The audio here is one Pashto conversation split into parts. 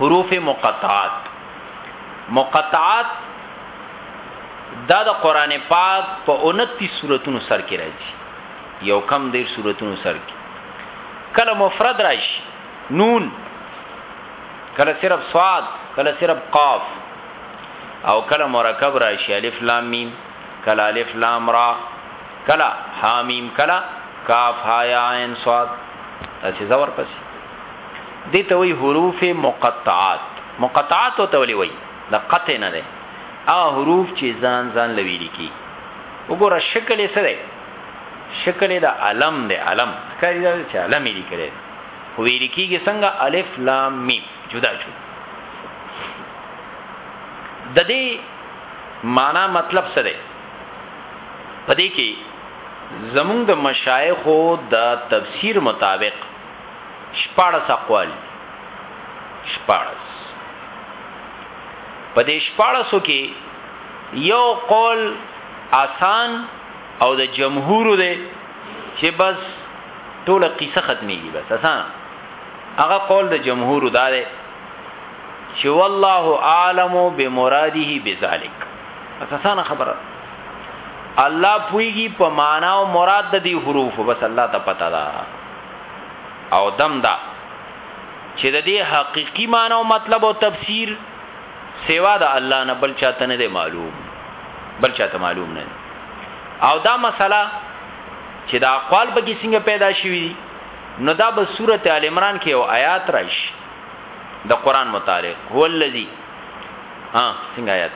حروف مقطعات مقطعات دا د قران پاک په 29 سوراتونو سر کې راځي یو کم دیر سوراتونو سر کې کله مفرد راشي نون کله صرف صاد کله صرف قاف او کله مرکب راشي الف لام میم کله الف لام را کله حامیم کله کاف ها یا عین صاد تاسو زور پس دې ته وایي حروف مقطعات. مقطعات ورته ولې وایي؟ د قطع نه دی. هغه حروف چې ځان ځان له ویلي کېږي. وګوره شکل یې څه دی؟ شکل یې د الم دی، الم. ښکاري دا چې الم یې لیکلی دی. خو ویلي کېږي څنګه؟ الف لام میم. جدا جدا. د دې معنا مطلب څه دی؟ په دې کې زمونږ د مشایخو د تفسیر مطابق شپاړس اقوال دي شپاړس په دې شپاړسو کې یو قول آسان او د جمهور دی چې بس ټول قصه ختميږي بس آسان هغه قول د جمهور دا دی چې والله عالم بمراده بذلک آسان خبره الله پويږي په معنا او مراد د دې حروف بس الله ته پتا ده او دم دا چې د دې حقيقي معنی او مطلب او تفسیر سوا د الله نه بل چاته نه دی معلوم بل چاته معلوم نه دی او دا مسله چې دا اقوال به کې څنګه پیدا شوي دي نو دا به سورته ال عمران کې او آیات راشي د قران متعلق هو الذی ها څنګه آیات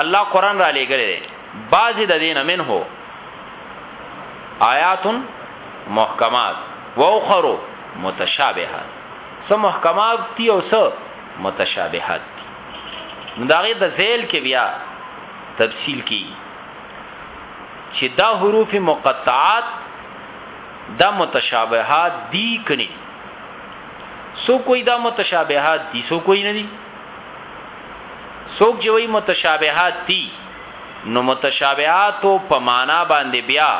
الله قران را لېګل دي بعضی د دینه منه آیات محکمات و اخر متشابهات سه محکمات دي او سه متشابهات دي نو دا غي د ذیل کې بیا تفصیل کی چې دا حروف مقطعات دا متشابهات دي کني سو کوئی دا متشابهات دي سو کوئی نه دي سو کوئی متشابهات دي نو متشابهاتو په مانا باندې بیا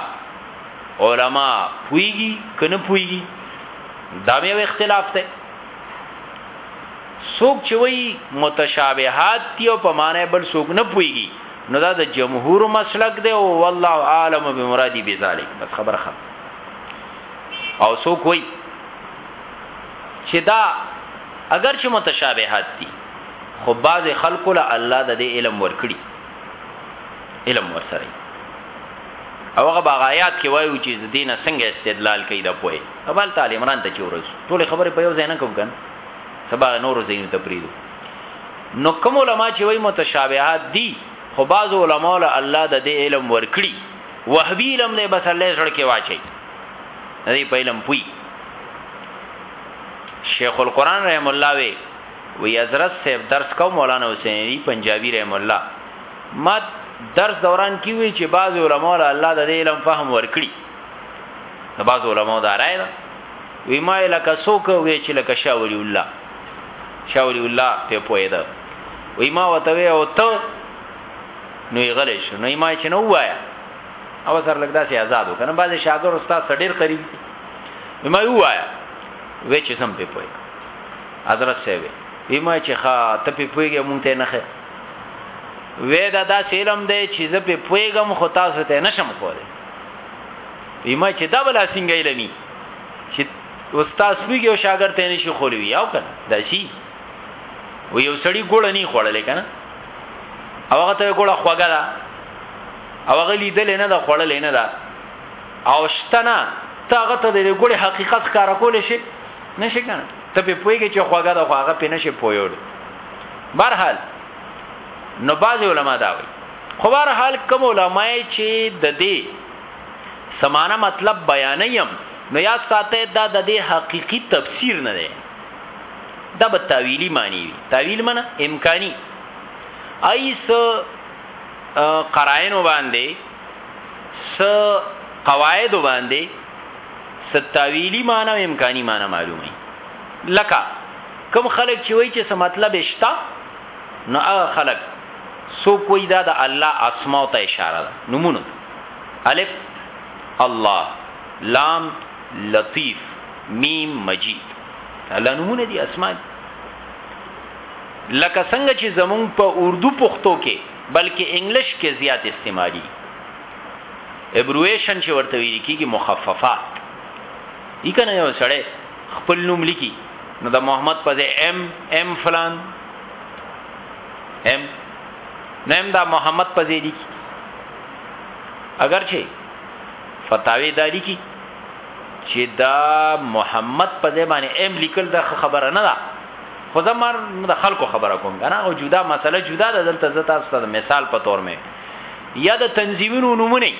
علما پوهیږي که نه پوهیږي دا یو اختلاف دی څوک چې وایي متشابهات دي او په معنی بل څوک نه پويږي نو دا د جمهور مسلک دی او والله عالم بمرادي بذلک بس خبره خبره او څوک وایي چې دا اگر چې متشابهات دي خو بعضې خلکو له الله د دې علم ورکړي علم ورسره او هغه باغایات کې وایو چې د دینه څنګه استدلال کوي د پوهې اول تعالی عمران ته چې ورسو ټول خبرې په یو ځای نه کوم کنه سبا نور زینو ته پریدو نو کوم علما چې وایي متشابهات دي خو بعض علما له الله د دې علم ورکړي وهبي علم نه بس الله سره کې واچي دې په علم پوي شیخ القران رحم الله وی وی حضرت صاحب درس کو مولانا حسین علی پنجابی رحم الله ما درس دوران کی وی چې بعض علما له الله د علم فهم ورکړي د بعض علما دا راي ده وی ما لکه څوک وی چې لکه شاولی الله شاولی الله په پوهیده وی ما وته وی او ته نو یې غلې شو نو ما چې نو وایا او سر لګدا سي آزاد وکنه بعض شاګر استاد سړیر قریب ما یو وایا وی چې سم په پوهیده حضرت صاحب وی ما چې ښا ته په پویګه مونږ ته نه خې وې دا داسې علم دی چې زه په پویګم خو تاسو ته نشم کوله وی ما چې دا بل اسنګ علمي چې استاد پویګه او شاګرد ته نشي خولوي او کنه دا شي و یو سړی ګوړ نه خوړلې کنه او هغه ته ګوړه خوګه ده او هغه لیدل نه ده خوړلې نه ده او شتنه تا هغه ته د ګوړې حقیقت کار کول شي نشي کنه ته په پوهیږي چې خوګه ده خو هغه په نشي پویول برحال نو باز علماء دا وي خو برحال کوم علماء چې د دې سمانه مطلب بیانیم نو یا ساته دا د دې حقيقي تفسیر نه دی دا به تعویلی معنی وي تعویل معنی امکانی ایس قرائن باندې س قواعد باندې ستاویلی معنی او امکانی معنی معلومی لکه کم خلق چې وای چې څه مطلب شته نو هغه خلق سو کوئی دا د الله اسماء ته اشاره ده نمونه الف الله لام لطیف میم مجید الله نمونه دي اسماء دي لکه څنګه چې زمونږ په اردو پښتو کې بلکې انګلیش کې زیات استعمالي ابرویشن چې ورته ویل کیږي مخففه ای کنه یو سړی خپل نوم لیکي نو د محمد په ځای ام ام فلان ام نیم دا محمد په ځای لیکي اگر چې فتاوی دا لیکي چې دا محمد په ځای باندې ام لیکل دا خبره نه ده خو زمر د خلکو خبره کوم کنه او جدا مسله جدا ده دلته زتا ستاسو مثال په تور مې یا د تنظیمونو نومونه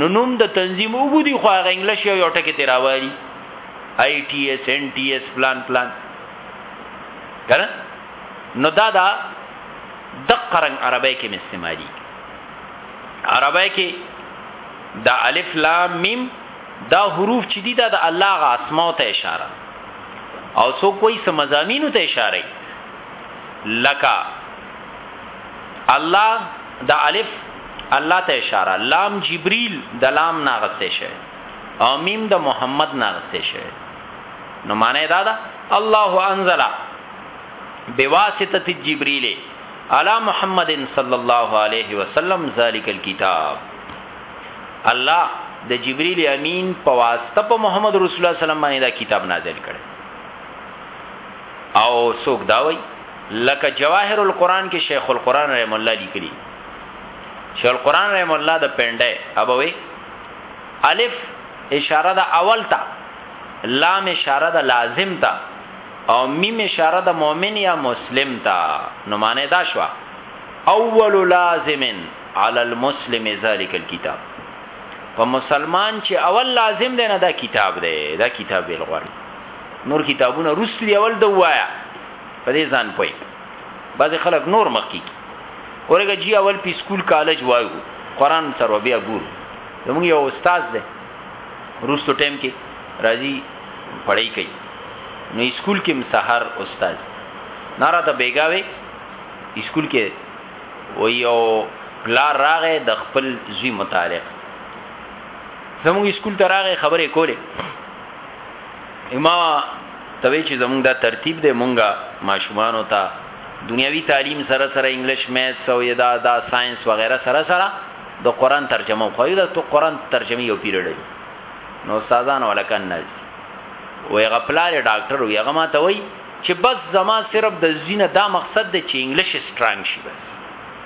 نو نوم د تنظیم وګدي خو هغه انګلیش یو یو ټکی ته راواري آی ټي اس ان ټي اس پلان پلان کنه نو دا دا دقه رنګ عربی کې استعمالي عربی کې دا الف لام میم دا حروف چې دي دا د الله غ اسماء ته اشاره او څوک وایي سمزامینو ته اشاره لکه الله د الف الله ته اشاره لام جبريل د لام ناغسته شي او میم د محمد ناغسته شي نو معنی دا ده الله انزل بواسطه جبريل على محمد صلى الله عليه وسلم ذلك الكتاب الله د جبريل امين په واسطه په محمد رسول الله صلی الله علیه وسلم باندې دا کتاب نازل کړي او څوک دا وایي لکه جواهر القرآن کې شیخ القرآن رحم الله لیکلي شیخ القرآن رحم الله د پنده ابوي الف اشاره د اول ته لام اشاره د لازم ته او میم اشاره د مؤمن یا مسلم ته نو معنی دا شو اول لازم علی المسلم ذالک الكتاب په مسلمان چې اول لازم دی نه دا کتاب دی دا کتاب ویل غواړي نور کتابونه رسلی اول د وایا په دې ځان پوي بعض خلک نور مخ کی اورګه جی اول پی سکول کالج وایو قران سره بیا ګور زموږ یو استاد دی روستو ټیم کې راځي پړای کوي نو سکول کې مسحر استاد نارا ته بیګاوي سکول کې و یو پلار راغې د خپل زوی متعلق زموږ سکول ته راغې خبرې کولې ما ته وې چې زموږ دا ترتیب دی، موږ ماشومانو ته دنیاوي تعلیم سره سره انګلیش، میتس او ادا دا ساینس وغیره سره سره د قرآن ترجمه هم ښویو، د قرآن ترجمې یو پیریډ وي نو استادان او هلکان ناست دي او هغه پلار یې ډاکټر وي هغه ما ته وایي چې بس زما صرف د زوی نه دا مقصد دی چې انګلیش یې سټرانګ شي بس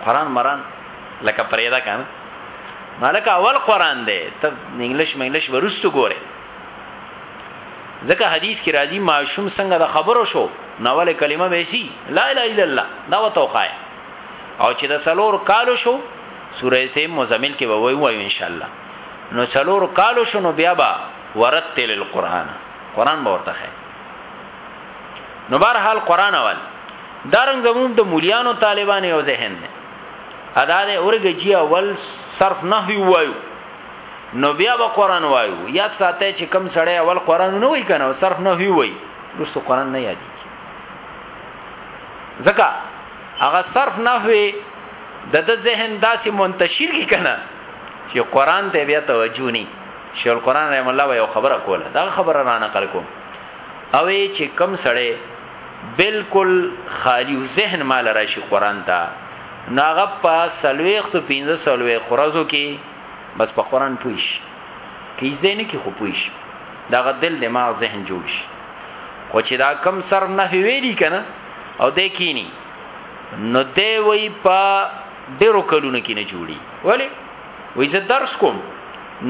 قرآن مران لکه پریده کنه نو هلکه اول قرآن دی ته انګلیش منګلیش به وروسته ګورې. ځکه حدیث کې راځي معشوم څنګه د خبرو شو نو ول کلمه به سي لا اله الا الله دا وته خای او چې د سلور کالو شو سوره سه مزمل کې به وای وای ان شاء الله نو سلور کالو شو نو بیا به ورتل القرآن قرآن به ورته خای نو بهر حال قرآن اول دارنګ زموږ د مولیانو طالبان یو ذهن دی ادا دې اورګه جی اول صرف نه ویو نو بیا به قران وایو یاد ساته چې کم سړی اول قران نه وای کنه صرف نه وی وای رسو قران نه یادی ځکه هغه صرف نه وی د د ذهن داسې منتشر کی کنه چې قران ته بیا توجه نه شیخ القران رحم الله یو خبره کوله دا خبره را نقل کوم او چې کم سړی بالکل خالی ذهن مال راشي قران ته ناغه په سلويخت 15 سلوي خرزو کې بس په قران پوی شي که یې زده نه کی خو پوی شي دغه دل دماغ ذهن جوړ شي خو چې دا کم سر نه ویلی کنه او د کینی نو دی وی په ډیرو کلونو کې نه جوړي ولی وی زه درس کوم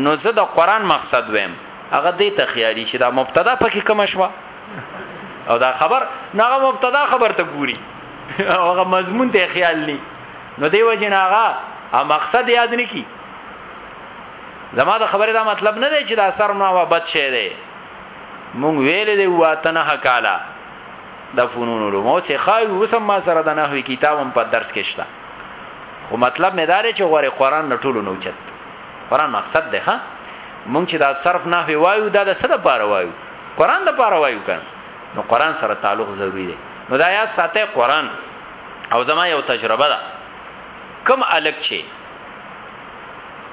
نو زه د قران مقصد ویم هغه دې ته خیالي چې دا مبتدا پکې کوم شوه او دا خبر ناغه مبتدا خبر ته ګوري هغه مضمون ته خیال نه نو دیو جن هغه ا مقصد یاد نه کی زما د خبره دا مطلب نه دی چې دا سر ما وبد شه دی مونږ ویلې دی واته نه کاله د فنون علوم او څه خای وسم ما سره د نحوی کتابم په درس کې شته خو مطلب مې دا دی چې غوړې قران نه ټولو نو چت قران مقصد دی ها مونږ چې دا صرف نه وایو دا د څه لپاره وایو قران لپاره وایو کنه نو قران سره تعلق ضروری دی نو دا یا ساته قران او زما یو تجربه ده کم الک چې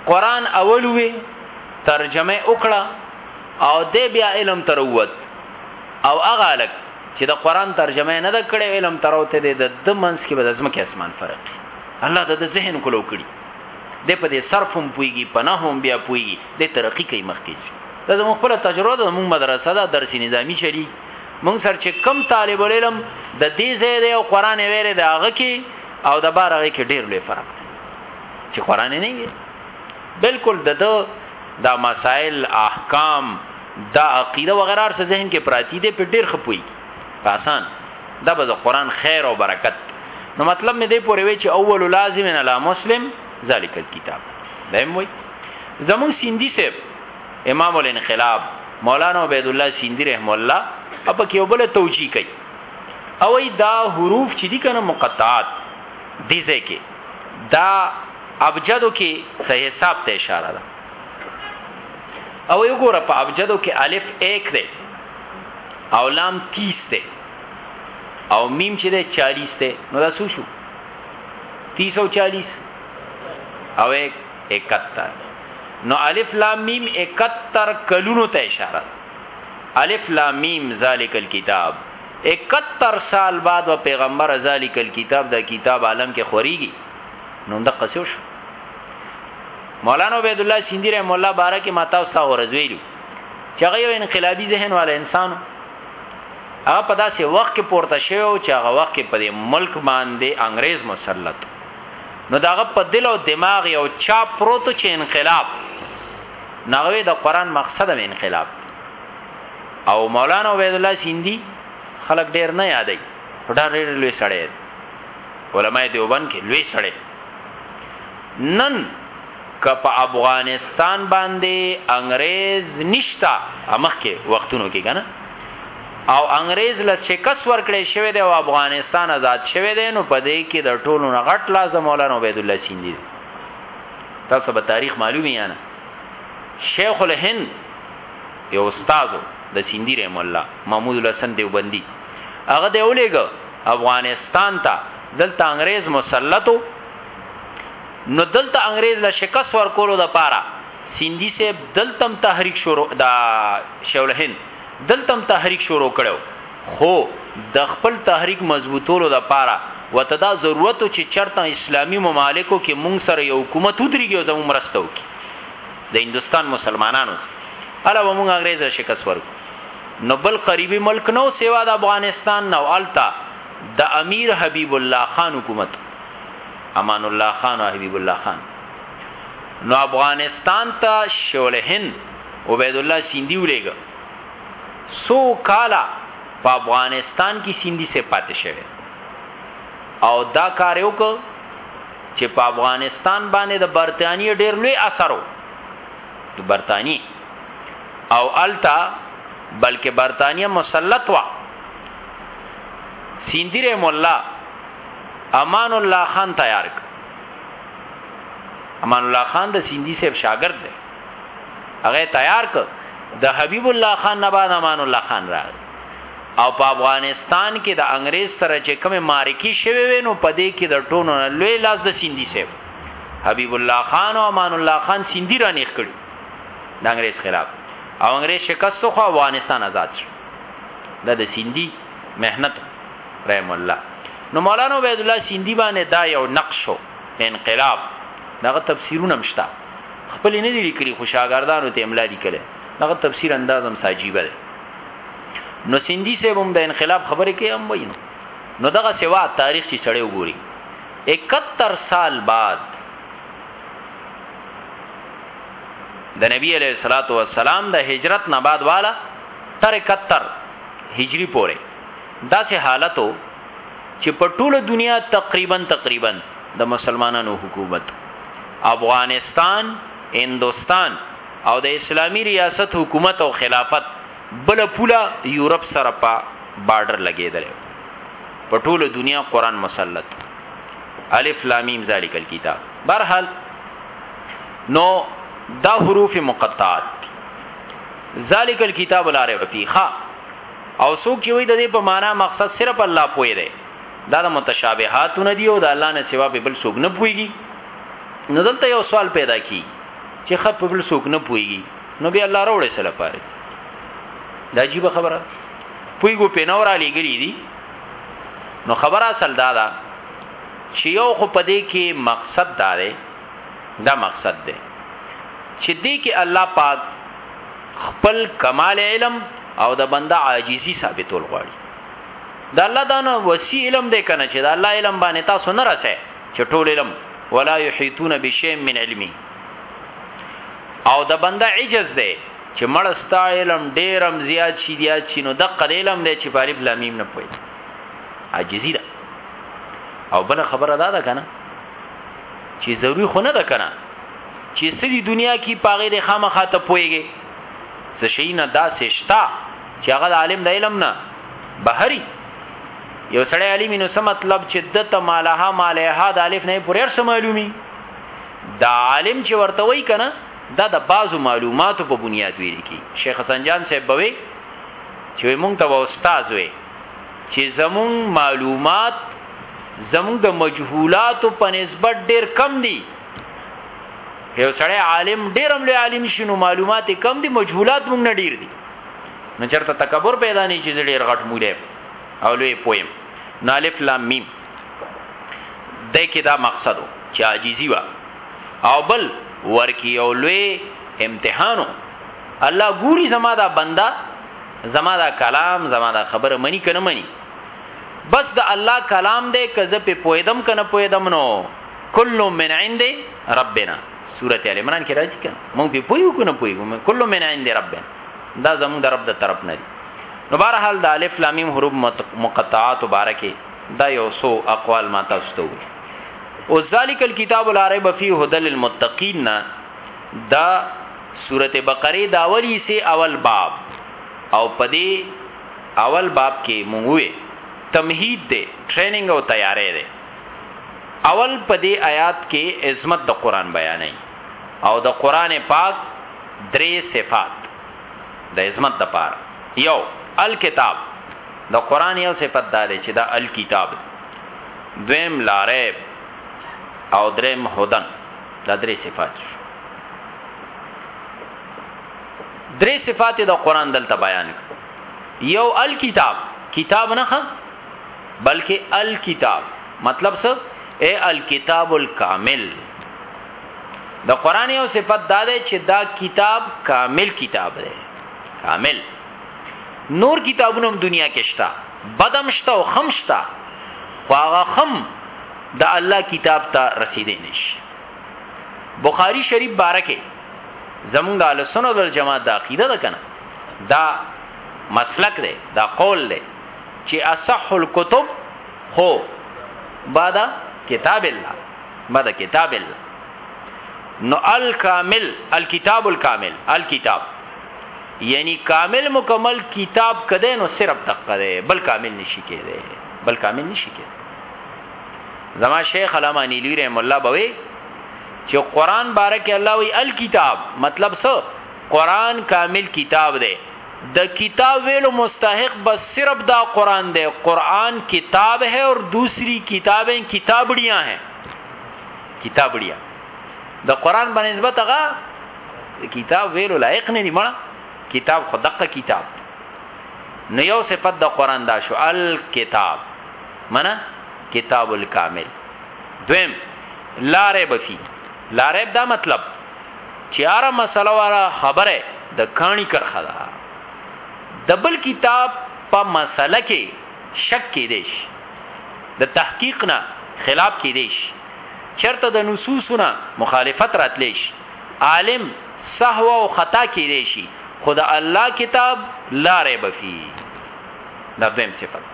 قران اول وی ترجمه وکړه او د بیا علم تر ووت او هغه الک چې د قران ترجمه نه د کړې علم تر وته د د منس کې به د زمکه اسمان فرق الله د ذهن کولو کړی د په دې صرف هم پويږي پناه هم بیا پويږي د ترقی کوي مخکې دا زموږ خپل تجربه ده موږ مدرسه ده درس نظامی شریک مونږ سره چې کم طالب العلم د دې ځای دی او قران یې ویری دی هغه کې او د بار هغه کې ډیر لوی فرق دی چې قران یې نه وي بالکل د دو دا مسائل احکام دا عقیده وغیرہ هر څه ذهن کې پراتی دي په ډیر خپوي آسان دا به قرآن خیر او برکت نو مطلب مې دې پورې وی چې اول لازم نه لا مسلم ذالک الكتاب دایم وای زمون سیندی صاحب امام الانقلاب مولانا عبید الله سیندی رحم الله اپ کې وبله توجیه کوي او ای دا حروف چې دي کنه مقطعات دي ځکه دا ابجدو کې صحیح حساب ته اشاره ده او یو ګوره په ابجدو کې الف 1 ده او لام 30 ده او میم چې ده 40 ده نو دا څه شو 340 او 1 71 نو الف لام میم اکتر کلونو ته اشاره ده الف لام میم ذالک الکتاب اکتر سال بعد و پیغمبر ذالک الکتاب دا کتاب عالم کې خوریږي نو هم دا قصو شو مولانا عبید الله سیندی رحم الله بارک ما تاسو ته ورزویلو چې هغه یو انقلابي ذهن والا انسان هغه په داسې وخت کې پورته شوی او چې هغه وخت کې په ملک باندې انګريز مسلط نو د هغه په دل او دماغ یو چاپ پروت و چې انقلاب نو هغه وایي د قرآن مقصد هم انقلاب دی او مولانا عبیدالله سیندي خلک ډېر نه یادوي خو ډېر لوی سړی دی علماء دیوبند کې لوی سړی نن که په افغانستان باندی انګریز نشته ا مخکی وختونو کی کنه او انګریز له شکست ورکړی شوی دی او افغانستان ازاد شوی دی نو پدی کی د ټولو نه غټ لاس د مولانا عبید الله سیندی دی تاسو به تاریخ معلومی یا نه شیخ الهند یو استاد د سیندی رحم الله محمود الحسن دیوبندی هغه دی اولیګ افغانستان ته دلته انګریز مسلطو نو دلته انګريز له شکست ورکولو د پاره سيندي صاحب دلتم تحريک شروع د شيول هند دلتم تحريک شروع کړو خو د خپل تحريک مضبوطولو د پاره وته دا ضرورت و چي چرته اسلامي ممالکو کي مونږ سره يو حکومت ودريږي او زمونږ مرسته وکړي د هندوستان مسلمانانو سره هله به مونږ انګريز له شکست ورکړو نو بل قريبي ملک نو سوا د افغانستان نو هلته د امير حبيب الله خان حکومت امان الله خان او حبیب الله خان نو افغانستان ته شول هند عبید الله سیندی ولیګه سو کالا په افغانستان کې سیندی سه پاتې شوه او دا کار یو کو چې په افغانستان باندې د برتانی ډیر لوی اثر وو د برتانی او التا بلکې برتانیه مسلط وا سیندی رحم الله امان الله خان تیار کړ امان الله خان د سیندی صاحب شاګرد دی هغه تیار کړ د حبیب الله خان نه بعد امان الله خان راغی او په افغانستان کې د انګريز سره چې کومه معرکه شوه وینو په دې کې د ټونو لوی لاس د سیندی صاحب حبیب الله خان او امان الله خان سیندی را نیخ کړ د انګريز خلاف او انګريز شکست خو افغانستان آزاد شو دا د سیندی محنت رحم الله نو مولانا عبید الله سیندی باندې دا یو نقش او انقلاب دغه تفسیرونه هم شته خپل نه دي لیکلي خو شاګردانو ته املا لیکلي دغه تفسیر انداز هم ساجیبه دی نو سیندی صاحب هم د انقلاب خبرې کوي هم وایي نو دغه سوا تاریخ چې سړی وګوري 71 سال بعد د نبی علیہ الصلوۃ والسلام د هجرت نه بعد والا تر اکهتر هجري پورې داسې حالت و چې په ټوله دنیا تقریبا تقریبا د مسلمانانو حکومت افغانستان، هندوستان او د اسلامي ریاست حکومت او خلافت بله پوله یورپ سره په باډر لګېدلی و. په ټوله دنیا قرآن مسلط و. الف لام میم ذالک الکتاب. بهرحال نو دا حروف مقطعات ذالک الكتاب لا ریب فی خا او څوک چې وي د دې په معنا مقصد صرف الله پوي دی دا د متشابهات نه دی او د الله نه سوا په بل څوک نه پويږي نو دلته یو سوال پیدا کی چې خط په بل څوک نه پويږي نو به الله راوړي سره پاره دا عجیب خبره پویګو په نور علی ګری دي نو خبره اصل دا ده چې یو خو پدې کې مقصد دا دی دا مقصد دی چې دې کې الله پاک خپل کمال علم او د بنده عاجزي ثابتول غواړي د الله دا نو وسی علم دی کنه چې د الله علم باندې تاسو نه راځي چې ټول علم ولا یحیتون بشیء من علمي او د بنده عجز دی چې مړستا علم ډیرم زیات شي زیات شي نو د قد علم دی چې پالف لامیم نه پوي عاجزی ده او بل خبره دا ده کنه چی ضروری خو نه ده کنه چی څه دی دنیا کی په هغه دی خامخا ته پوهیږی څه شی نه داسی شته چی هغه د عالم د علم نه بهری یو سړی عالم نو څه مطلب چی دته مالها مالها د الف نه پورې ارسه معلومی دا عالم چې ورته وای کنه دا د بعضو معلوماتو په بنیاد ویل کی شیخ حسن جان صاحب بوي چې مونږ ته استاد وي چي زموږ معلومات زموږ د مجهولاتو په نسبت ډېر کم دي. یو سړی عالم ډېر هم لوی عالم شي نو معلومات یې کم دي، مجهولات موږ نه ډېر دي. نو چېرته تکبر پیدا نه شي چې زه ډېر غټ مولی یم او لوی پوه یم. نو الف لام میم دی کې دا مقصد و چې عاجزي وه او بل ورکې یو لوی امتحان و الله ګوري زما دا بنده زما دا کلام زما دا خبره منی کنه منی بس د الله کلام دی که زه په پویدم کنه پویدم نو کل من عند ربنا سورته ال عمران کې راځي کنه مونږ په پویو کنه پویو کل من عند ربنا دا زموږ د رب د طرف نه دی نو بهر حال د الف لام میم حروف مقطعات مبارکه دا یو سو اقوال ما تاسو ته وي او ذالک الكتاب العرب فی هدل المتقین دا سورت بقره داولی سه اول باب او په دې اول باب کې موږ تمهید دی ټریننګ او تیارې دی اول په دې آیات کې عظمت د قران بیانې او د قران پاک درې صفات د عظمت د پار یو الکتاب د قران یو صفت دا دی چې دا الکتاب دویم لارب او دریم هدن دا درې صفات شو درې صفات د قران دلته بیان یو الکتاب کتاب نه خ بلکې الکتاب مطلب څه اے الکتاب الکامل د قران یو صفت دا ده چې دا کتاب کامل کتاب دی کامل نور کتابونه هم دنیا کې شته بدم شته او خم شته خو هغه خم د الله کتاب ته رسیدې نشي بخاری شریف بارکه زمونږ اهل سنت والجماعت د عقیده ده کنه دا مسلک ده دا قول ده چې اصح الكتب هو بعد کتاب الله بعد کتاب الله نو الکامل الكتاب الکامل الكتاب یعنی کامل مکمل کتاب کده نو صرف دقه ده بل کامل نشی کېده بل کامل نشی کېده زما شیخ علامه نیلوی رحم الله بوي چې قران بارک الله وی الکتاب مطلب څه قران کامل کتاب دی د کتاب ویلو مستحق بس صرف دا قران دی قران کتاب ہے اور دوسری کتابیں کتابڑیاں ہیں کتابڑیاں د قران باندې نسبت هغه کتاب ویلو لایق نه دی مړه کتاب خو دقه کتاب نو یو صفت د قران دا شو الکتاب منه کتاب الکامل دویم لا ریب فی لا ریب دا مطلب چې اره مسله واره خبره د کانی کرخه ده د بل کتاب په مسله کې شک کې دیش د تحقیق نه خلاف کې دیش چرته د نصوصونه مخالفت راتلیش عالم سهو او خطا کې دیشي خدا الله کتاب لا ریب فی دا دویم صفت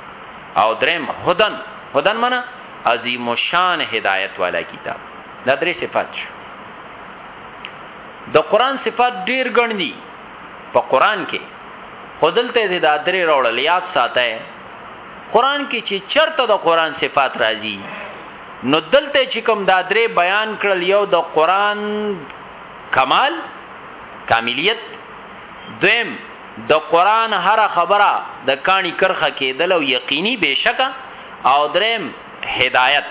او دریم هدن هدن معنی عظیم شان هدایت والا کتاب دا درې صفات شو د قران صفات ډیر ګڼ دي په قران کې خودلته دې دا درې راوړل یاد ساته قران کې چې چرته د قران صفات راځي نو دلته چې کوم دا درې بیان کړل یو د قران کمال کاملیت دویم د قرآن هره خبره د کاڼي کرښه کېدل او یقیني بېشکه او درېیم هدایت.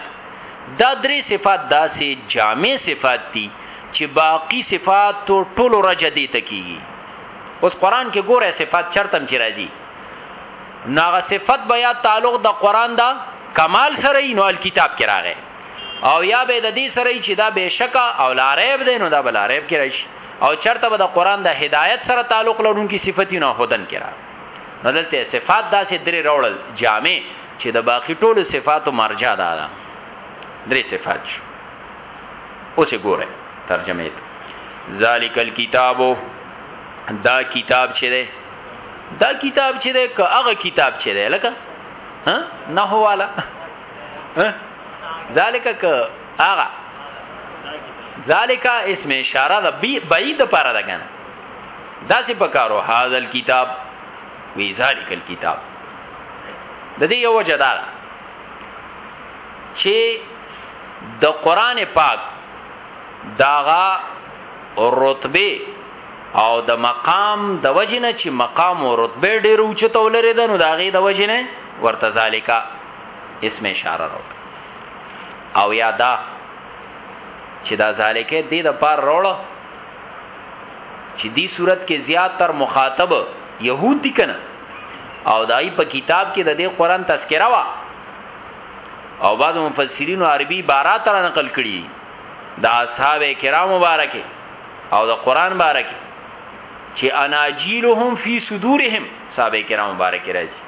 دا درې صفات داسې جامع صفات دي چې باقي صفاتو ټولو رجعه دې ته کېږي. اوس قرآن کې ګورئ صفات چرته هم چې راځي نو هغه صفت به یا تعلق د قرآن د کمال سره وي نو الکتاب کې راغی او یا به د دې سره وي چې دا بېشکه او لاریب دی نو دا به لاریب کې راشي. او چرته به د قران د هدایت سره تعلق لرونکي صفاتونه هدن کې راغلي نو دلته صفات داسې درې راوړل جامع چې د باقي ټولو صفاتو مرجع دا ده درې صفات شو اوس ګوره ترجمه ته ذالک الكتاب دا کتاب چې ده دا کتاب چې ده که هغه کتاب چې ده لکه ها نه هواله ذالک که هغه ذالک اسم اشاره د بی بعید لپاره ده کنه دا څه پکارو هاذ الكتاب وی ذالک الكتاب د دې یو وجه ده چې د قران پاک داغا رتبه او د مقام د وجنه چې مقام او رتبه ډیر اوچته ولري د نو داغه د وجنه ورته ذالیکا اسم اشاره راو او یا دا چې دا ذالکه دې د پار روړه چې دې صورت کې زیات تر مخاطب يهود دي کنه او دای په کتاب کې د دې قران تذکره وا او بعض مفسرین عربي بارا تر نقل کړي د اصحاب کرام مبارکه او د قران مبارکه چې اناجیلهم فی صدورهم صاحب کرام مبارک راځي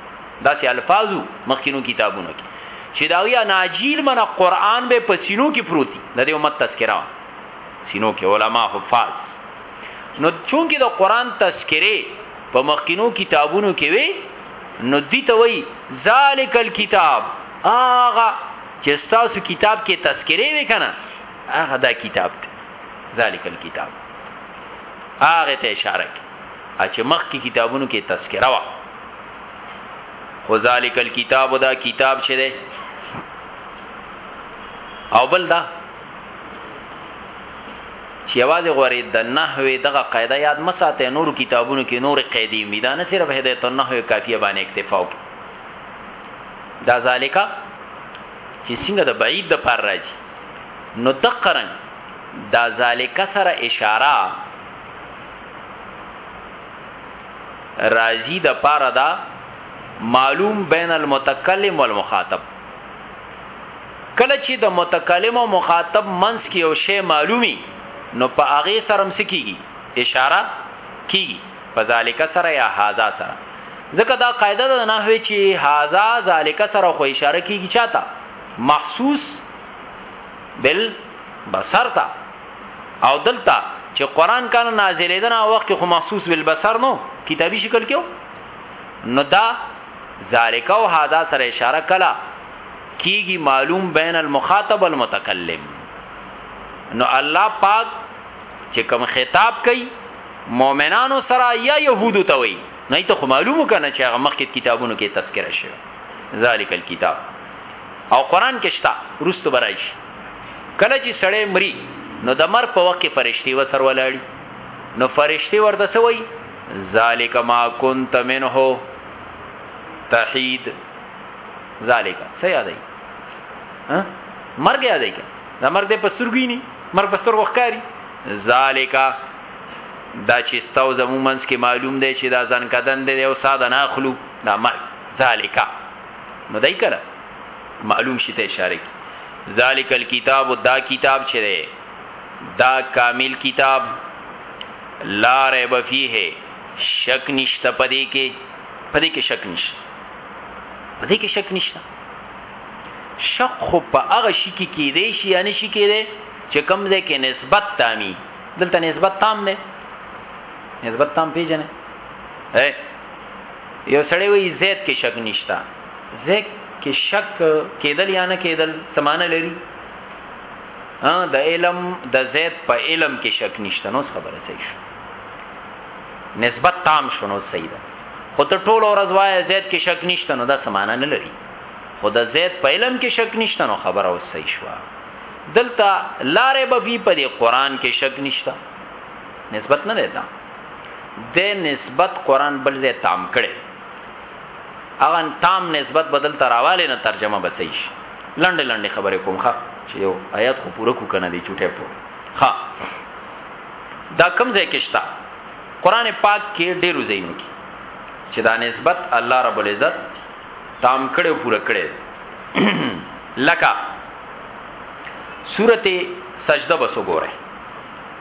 داسې الفاظ وو مخکینو کتابونو کې چې د هغوی اناجیل منه قرآن به په سینو کې پروت وي، د دې امت تذکره وه سینو کې علما حفاظ دي نو چونکې د قرآن تذکرې په مخکینو کتابونو کې وي نو دوی ته وایي ذالک الکتاب هغه چې ستاسو کتاب کې تذکرې وي که نه هغه دا کتاب دی ذالک الکتاب هغه ته اشاره کوي چې مخکې کتابونو کې تذکره وه خو ذالک الكتاب دا کتاب چې ده او بل دا چې आवाज غوري د نحوی دغه قاعده یاد مساته نور کتابونو کې نور قاعده می دا نه صرف هدایت النحو کافیه باندې اکتفا وکړي دا ذالک چې څنګه د بعید د پر راځي نو دقرن دا ذالک سره اشاره راځي د پاره دا معلوم بین المتکلم والمخاطب کله چې د متکلم او مخاطب منس کې یو شی معلومي نو په هغه سره هم سکیږي اشاره کیږي په ذالک سره یا هاذا سره ځکه دا قاعده ده نه وی چې هاذا ذالک سره خو اشاره کیږي چاته محسوس بل بصر ته او دلته چې قران کله نازلېدنه وخت کې خو مخصوص بالبصر نو کتابي شکل کې نو دا ذالک او هاذا سره اشاره کلا کیږي معلوم بین المخاطب والمتکلم نو الله پاک چې کوم خطاب کوي مؤمنانو سره یا يهودو ته وي نه ته خو معلومه کنه چې هغه مخکې کتابونو کې تذکرہ شوی ذالک الكتاب او قران کې شته رست برایش کله چی سړی مری نو د مرګ په وخت کی فرشتی وسر ولاړی نو فرشتی ورته څه وایی ذالک ما کنت منه تحید ذالک څه یادای ها مرګ یادای که دا مرګ د پسترګینی مرګ پستر وخکاری ذالک دا چې تاسو زموږ منځ کې معلوم دی چې دا ځان کدن دی او ساده نه اخلو دا مرګ ذالک نو دای کړه معلوم شي ته اشاره کی ذالک الكتاب دا کتاب چره دا کامل کتاب لا ریب فیه شک نشته پدې کې پدې کې شک نشته پدې کې شک نشته شک خو په هغه شي کې کې دی شي ان شي کې دی چې کوم ځای کې نسبت تامي دلته نسبت تام نه نسبت تام پیژنه اے یو سړی وایي زید کې شک نشته زید کې شک کېدل یا نه کېدل سمانه لري ها د علم د زید په علم کې شک نشته نو خبره صحیح شو نسبت تام شونو صحیح ده خو ته ټول ورځ وایې زید کې شک نشته نو دا سمانه نه لري خو د زید په علم کې شک نشته نو خبره اوس صحیح شو دلته لارې به په دې قران کې شک نشته نسبت نه ده دې نسبت قران بل ځای تام کړي هغه تام نسبت بدل تراواله نه ترجمه به صحیح شي لنډه لنډه خبره کوم ښه چې یو آیات خو پوره کو کنه دی چټه پوره ها دا کم ځای کې شته قران پاک کې ډېر ځایونه کې چې دا نسبت الله رب العزت تام کړي او پوره کړي لکه سورته سجده بس وګوره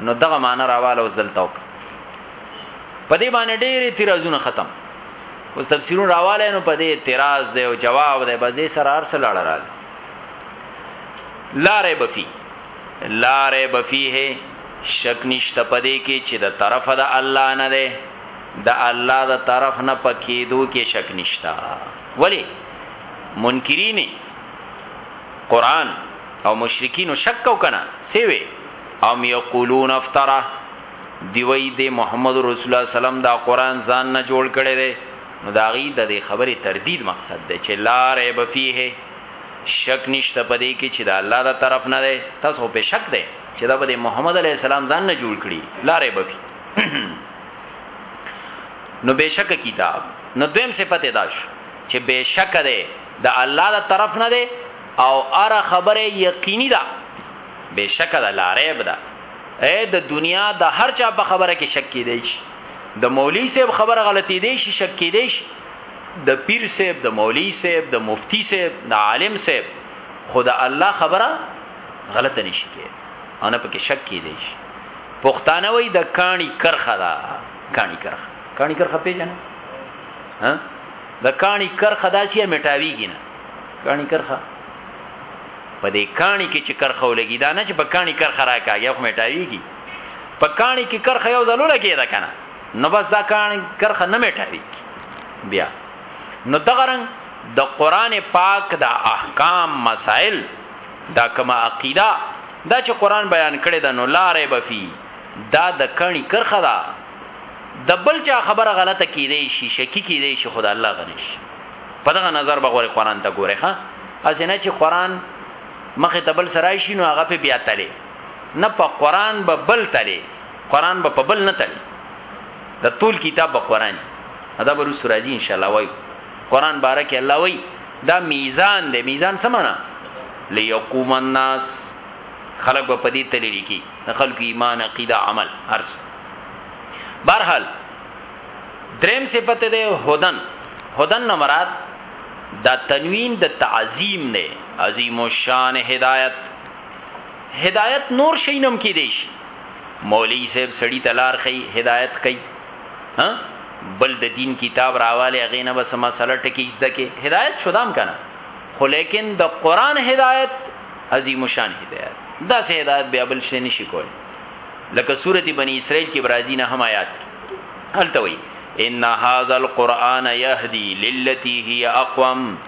نو دغه معنی راواله اوس دلته وکړه په دې باندې ډېر اعتراضونه ختم اوس تفسیرونه راواله نو په دې اعتراض دی او جواب دی بس دې سره ارسل اړه رااله لارې بفي لارې بفيه شک نشته پدې کې چې د طرف د الله نه ده د الله د طرف نه پکېدو کې شک نشته ولی منکرین قران او مشرکین شک کو کنه سی وی ام یقولون افترا، دوی وایي دی، محمد رسول الله صلی الله علیه وسلم، دا قرآن ځان نه جوړ کړی دی، نو د هغوی د دې خبرې تردید مقصد دی چې لا ریب فیه، شک نشته په دې کې چې د الله د طرف نه دی، تاسو خو پرې شک دی چې دا به دی محمد علیه السلام ځان نه جوړ کړي، لا ریب فیه، نو بېشکه کتاب، نو دویم صفت یې دا شو چې بېشکه دی د الله د طرف نه دی او هره خبره یې یقیني ده. بېشکه ده لاریب ده اې د دنیا د هر چا په خبره کې شک کېدای شي د مولوي صیب خبره غلطېدای شي شک کېدای شي د پیر صیب د مولوي صیب د مفتي صیب د عالم صیب خو د الله خبره غلطه نشي کېدای او نه پکې شک کېدای شي پښتانه وایي د کاڼي کرخه ده کاڼي کرخه کاڼي کرخه پیژنه ها د کاڼي کرخه داسې میټاویږي نه کاڼي کرخه په دې کاڼي کې چې کرخه ولګي دا نه چې په کاڼي کرخه راکاږي خو میټاویږي په کاڼي کې کرخه یو ځل ولګي دا کنه نو بس دا کاڼي کرخه نه میټاوي بیا نو دغه رنګ د قران پاک دا احکام مسائل دا کما عقیده دا چې قران بیان کړي دا نو لارې بفي دا د کاڼي کرخه ده د بل چا خبره غلطه کیدې شي شکی کیدې شي خدای الله غني شي په دغه نظر به غوري قران ته ګوره ها اسنه چې قران مخه تبل سرای شي نو هغه په بیا تلې نه په قران به بل تلې قران به په بل نه تلې د ټول کتاب به قران دا به رسو راځي ان شاء الله وای قران بارک الله وای دا میزان دی میزان څه معنا ليقوم الناس خلق به پدې تلې لیکي خلق ایمان عقیده عمل ارز برحال دریم صفت دی هدن هدن نه مراد دا تنوین د تعظیم نه عظیم الشان هدایت هدایت نور شینم کې دیش مولوی صاحب سړی تلار خي هدایت کوي ها بل د دین کتاب راواله هغه نه بس مسله ټکی زده کې هدایت شودام کنه خو لیکن د قران هدایت عظیم شان هدایت دا سه هدایت بیا بل شي نشي کول لکه سورته بنی اسرائیل کې برازي نه هم آیات هلته وی ان هذا القرآن يهدي للتي هي اقوم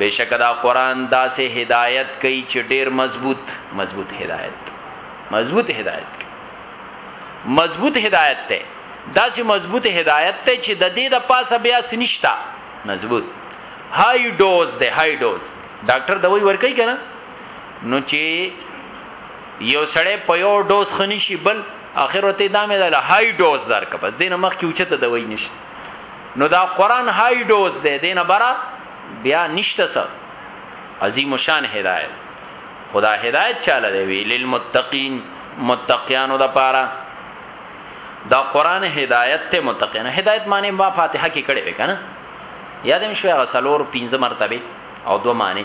بشک دا قرآن داسې هدایت کوي چې ډیر مضبوط مضبوط هدایت مضبوط هدایت مضبوط هدایت ته داسې مضبوط هدایت ته چې د دې د پاسه بیا سنشتا مضبوط های ډوز ده های ډوز ډاکټر دوی ورکي کنه نو چې یو سړی په یو ډوز ښه نه شي، بل اخر ورته دا مې دله های ډوز درکړه، بس دې نه مخکې اوچته دوایي نشته. نو دا قرآن های ډوز دی، دې نه بره بیا نشته څه. عظیم الشان هدایت. خو دا هدایت چا له دی؟ وي للمتقین، متقیانو لپاره دا قرآن هدایت ته متقیانو. هدایت معنی ما فاتحه کې کړې وې که نه؟ یاد مې شوې هغه څلور پنځه مرتبې او دوه معنی.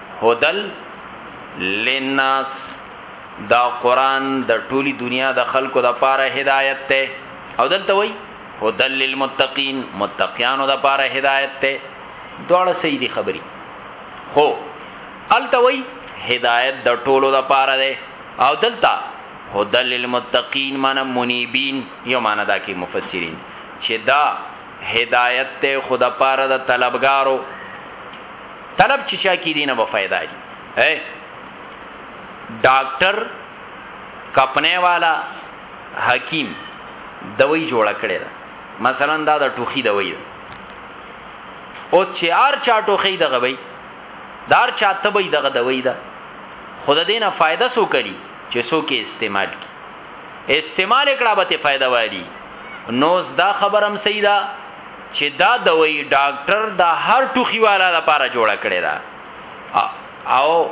هدل للناس دا قران د ټولي دنیا د خلکو د پاره هدایت ته او دلته وای هدل للمتقین متقیانو د پاره هدایت ته دواړه صحیح دي خبري خو الته وای هدایت د ټولو د پاره ده او دلته هدل للمتقین معنی منیبین یو معنی دا کې مفسرین چې دا هدایت ته خود پاره د طلبګارو طلب چې چا کې دینه به فائدہ دي اے ډاکټر کپنه والا حکیم دوی جوړ کړی دا مثلا دا د ټوخي دوی ده او چې ار چا ټوخي دغه وي دار چا تبي دغه دوی ده خود دینه فائدہ سو کړي چې سو کې استعمال کی استعمال کړه به ته فائدہ والی نو دا خبرم سیدا چې دا دوي ډاکټر د هر ټوخي والا لپاره جوړه کړې ده او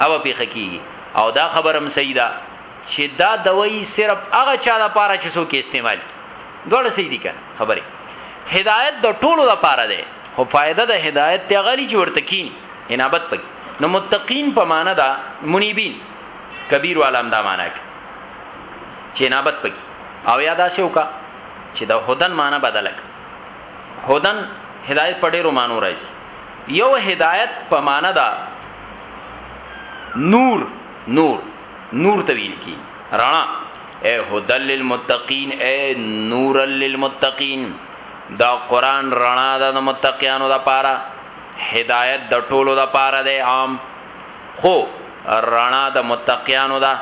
هغه پیښه کیږي او دا خبره هم صحیح ده چې دا دوي صرف هغه چا لپاره چې څوک استعمال ګړ صحیح دي کنه خبره هدایت د ټولو لپاره ده خو فائدہ د هدایت ته غلي چې ورته کین انابت پک نو متقین په معنا ده منیبین کبیر والا هم دا معنا کوي چې انابت پک او یادا شوکا چې د هدن معنی بدله کړي. هدن هدایت په ډېرو معنو راځي. یو هدایت په معنی ده نور نور نور ته ویل کی رڼا اے هدل للمتقین اے نور للمتقین دا قران رڼا ده د متقینو لپاره هدایت د ټولو لپاره دی عام خو رڼا د متقینو ده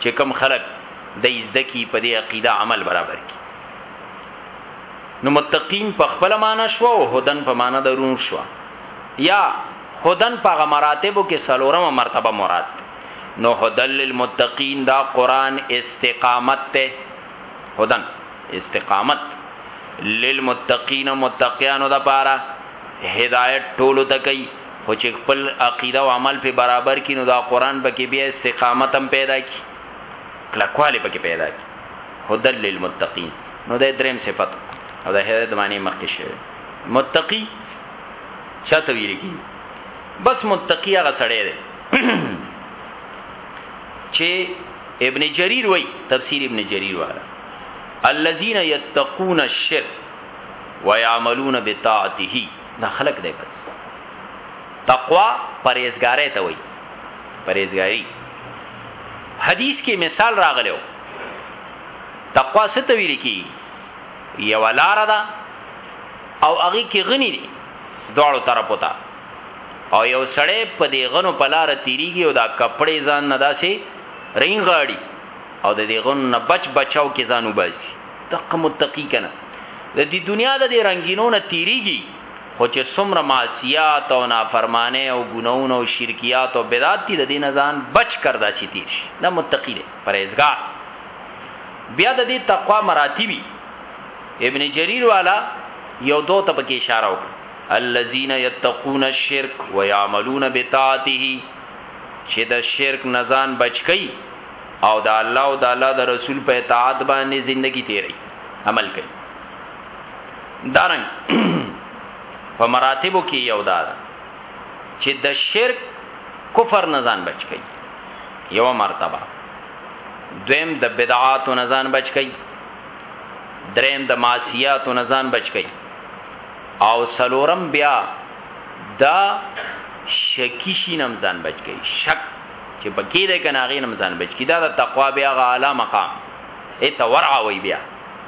چې کم خلک دی زده کی په دی عقیده عمل برابر کی نو متقین په خپل معنا شو او هدن په معنا درون شو یا هدن په مراتبو کې سلورمه مرتبه مراد نو هدل للمتقین دا قران استقامت ته هدن استقامت للمتقین متقیانو د پاره هدایت ټولو ته کوي خو چې خپل عقیده او عمل په برابر کینو دا قران پکې بیا استقامت هم پیدا کی کلکوالی پکې پیدا کړي هدی للمتقین نو دا دریم صفت وکړو او د هدایت معنی مخکې شوی متقی چاته ویل کی بس متقی هغه سړی دی چې ابن جریر وای تفسیر ابن جریر والا الذين يتقون الشرك ويعملون بطاعته دا خلق دی بس تقوا پرهیزګارې ته وای پرهیزګاري حدیث کې مثال راغلی و تقوا څه ته ویل کیږي یوه لاره ده او هغې کې غني دي دواړو طرفو ته او یو سړی په دې غنو په لاره تیریږي او دا کپړې ځان نه داسې رنګ غاړي او د دې غنو نه بچ بچاو کې ځان وباسي دقه متقی کنه د دې دنیا د دې رنگینو نه تیریږي خو چې څومره معصیات او نافرمانۍ او ګناهونه او شرکیات او بدعات دي د دې نه ځان بچ کر دا چې تیر شي دا متقي دی پرهیزګار بیا د دې تقوا مراتبي ابن جریر والا یو دوه ته پکې اشاره وکړه الذين يتقون الشرك ويعملون بطاعته چې د شرک نزان بچکی او د الله او د الله د رسول په اطاعت باندې ژوندۍ تیری عمل کوي دارنګ په مراتبو کې یو دا ده چې د شرک کفر نه ځان بچ کړي یو مرتبه دویم د بدعات نه ځان بچ کړي دریم د معصیات نه ځان بچ کړي او سلورم بیا دا شکی شي نه ځان بچ کړي شک چې بکی ده کنه غینم ځان بچ کړي دا د تقوا بیا غاله مقام ایت ورع وی بیا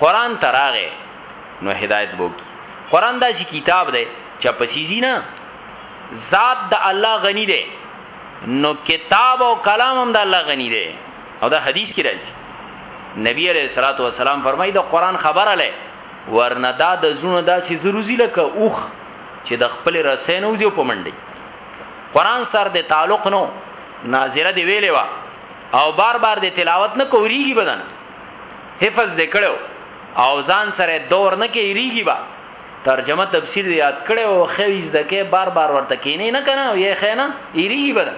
قران ته راغی نو هدایت بو قران دا چې کتاب دی چې په چیزی نه ذات د الله غنی دی نو کتاب او کلام هم د الله غنی دی او دا حدیث کې راځي نبی علیہ الصلوۃ والسلام فرمایي دا قران خبره لای ورنه دا د زونه دا چې ضروري لکه اوخ چې د خپل رسینو دی په منډي قران سره د تعلق نو ناظره دی ویلې وا او بار بار د تلاوت نه کوریږي بدن حفظ دې کړو او ځان سره دور نه کې ریږي با ترجمه تفسیر یاد کړي او خوي زده کې بار بار ورته کینې نه کنه یې خینه ایریږي بل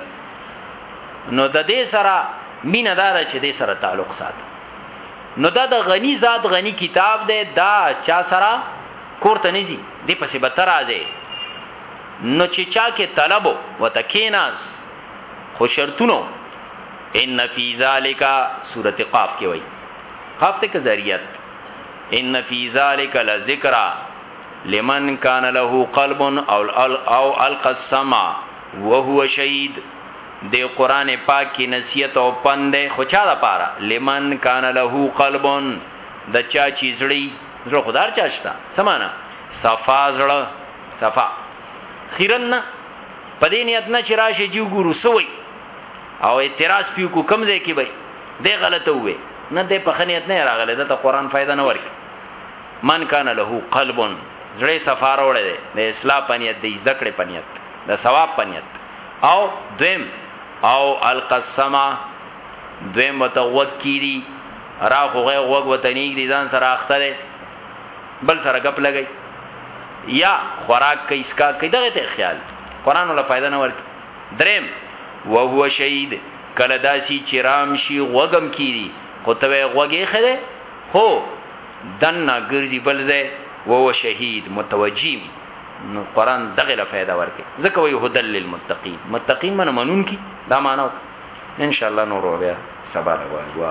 نو د دې سره مینه دار چې دې سره تعلق سات نو دا د غنی ذات غنی کتاب دی دا چا سره کوړته نه دي دې پسې به تر راځي نو چې چا کې طلب وتکیناز خو شرطونو ان فی ذلک سورت قاف کې وایي قاف ته که ذریعت ان فی ذلک لذکرا لمن کان له قلب او او القى السمع وهو شهید د قران پاک کې نصیحت او پند خو چا د پاره لمن کان له قلب د چا چې زړی زړه خدار چاشتا سمانا صفا زړه صفا خیرن نه پدې نیت نه چې راشه جوګورو سوی او اعتراض پیو کو کم ځای کې به دی غلطه وې نه دی په خنیت نه راغله د قرآن فائدہ نه ورکی من کان له قلب زړه سفاره وړه دی د اصلاح پنیت دی ذکر پنیت د ثواب پنیت او دویم او القسمه دویم وته وګ کیری را خو غه وګ وته نیګ دي ځان سره اخته دی بل سره غپ لګی یا خوراک کې اسکا کې دغه ته خیال قرآن ولا فائدہ نه ورکی دریم، وهو شهید، کله داسی چی رام شی غوږم کی دی خو ته به غوږ ایښی دی؟ هو، دننه ګرځی بل ځای وهو شهید متوجه وی نو قرآن دغه له فایده ورکی ځکه وایی هدی للمتقین متقین معنی منونکی دا معنی وکړه انشاءالله نور به بیا سبا له وایو.